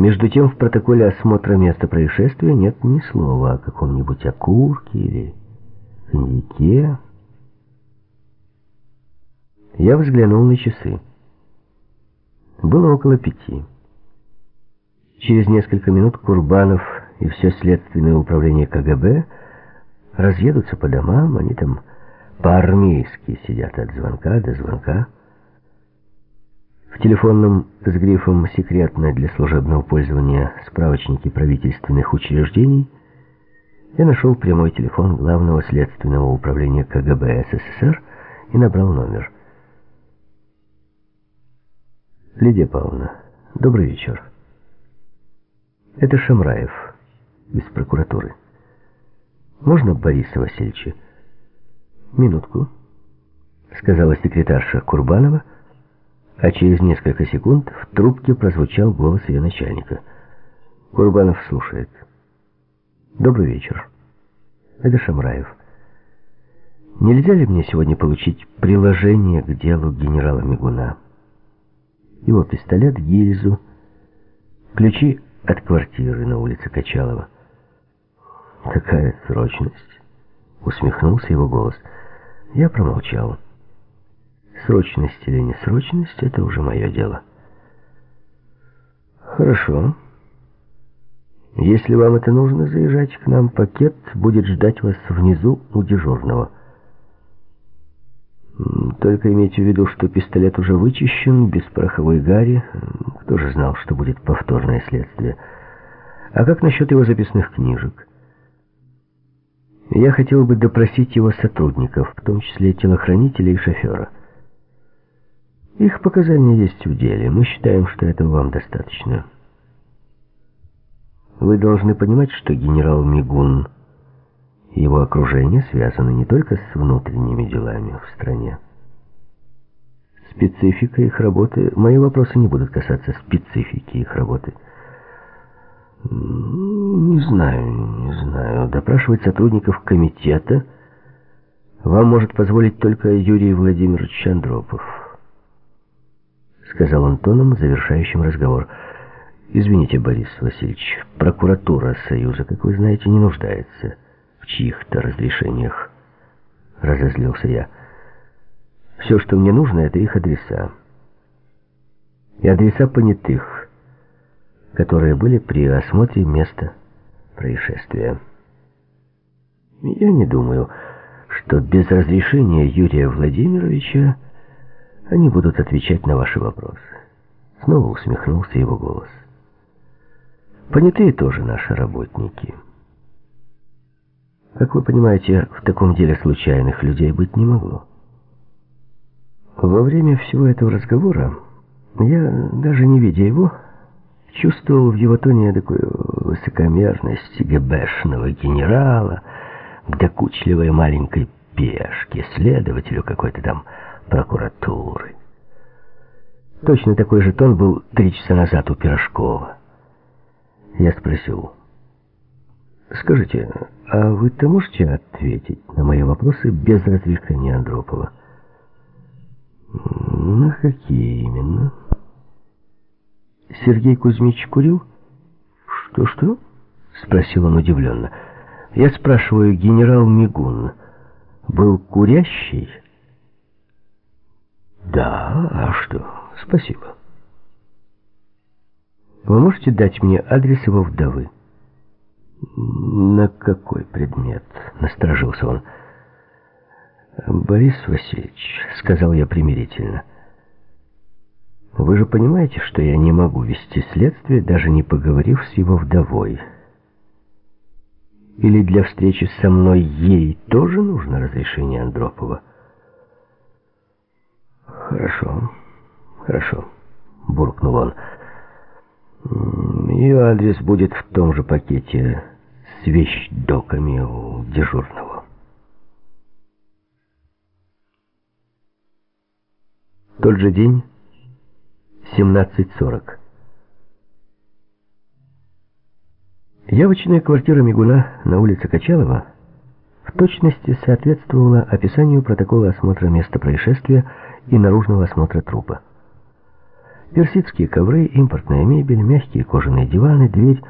Между тем в протоколе осмотра места происшествия нет ни слова о каком-нибудь окурке или коньяке. Я взглянул на часы. Было около пяти. Через несколько минут Курбанов и все следственное управление КГБ разъедутся по домам, они там по-армейски сидят от звонка до звонка. В телефонном с грифом «Секретно для служебного пользования» справочнике правительственных учреждений я нашел прямой телефон Главного следственного управления КГБ СССР и набрал номер. Лидия Павловна, добрый вечер. Это Шамраев из прокуратуры. Можно Бориса Васильевича? Минутку, сказала секретарша Курбанова, а через несколько секунд в трубке прозвучал голос ее начальника. Курбанов слушает. Добрый вечер. Это Шамраев. Нельзя ли мне сегодня получить приложение к делу генерала Мигуна? Его пистолет, гильзу, ключи от квартиры на улице Качалова. Какая срочность? Усмехнулся его голос. Я промолчал. Срочность или несрочность — это уже мое дело. Хорошо. Если вам это нужно, заезжать к нам. Пакет будет ждать вас внизу у дежурного. Только имейте в виду, что пистолет уже вычищен, без пороховой гари. Кто же знал, что будет повторное следствие? А как насчет его записных книжек? Я хотел бы допросить его сотрудников, в том числе телохранителя и шофера. Их показания есть в деле. Мы считаем, что этого вам достаточно. Вы должны понимать, что генерал Мигун и его окружение связаны не только с внутренними делами в стране. Специфика их работы... Мои вопросы не будут касаться специфики их работы. Не знаю, не знаю. Допрашивать сотрудников комитета вам может позволить только Юрий Владимирович Андропов сказал он тоном, завершающим разговор. «Извините, Борис Васильевич, прокуратура Союза, как вы знаете, не нуждается в чьих-то разрешениях». Разозлился я. «Все, что мне нужно, это их адреса. И адреса понятых, которые были при осмотре места происшествия. Я не думаю, что без разрешения Юрия Владимировича они будут отвечать на ваши вопросы. Снова усмехнулся его голос. Понятые тоже наши работники. Как вы понимаете, в таком деле случайных людей быть не могло. Во время всего этого разговора я, даже не видя его, чувствовал в его тоне такую высокомерность ГБшного генерала к докучливой маленькой пешке, следователю какой-то там прокуратуры. Точно такой же тон был три часа назад у Пирожкова. Я спросил, «Скажите, а вы-то можете ответить на мои вопросы без разрешения Андропова?» «На какие именно?» «Сергей Кузьмич курил?» «Что-что?» — спросил он удивленно. «Я спрашиваю, генерал Мигун был курящий?» Да, а что? Спасибо. Вы можете дать мне адрес его вдовы? На какой предмет? Насторожился он. Борис Васильевич, сказал я примирительно, вы же понимаете, что я не могу вести следствие, даже не поговорив с его вдовой. Или для встречи со мной ей тоже нужно разрешение Андропова? «Хорошо, хорошо», — буркнул он. «Ее адрес будет в том же пакете с вещдоками у дежурного». Тот же день, 17.40. Явочная квартира Мигуна на улице Качалова точности соответствовала описанию протокола осмотра места происшествия и наружного осмотра трупа. Персидские ковры, импортная мебель, мягкие кожаные диваны, дверь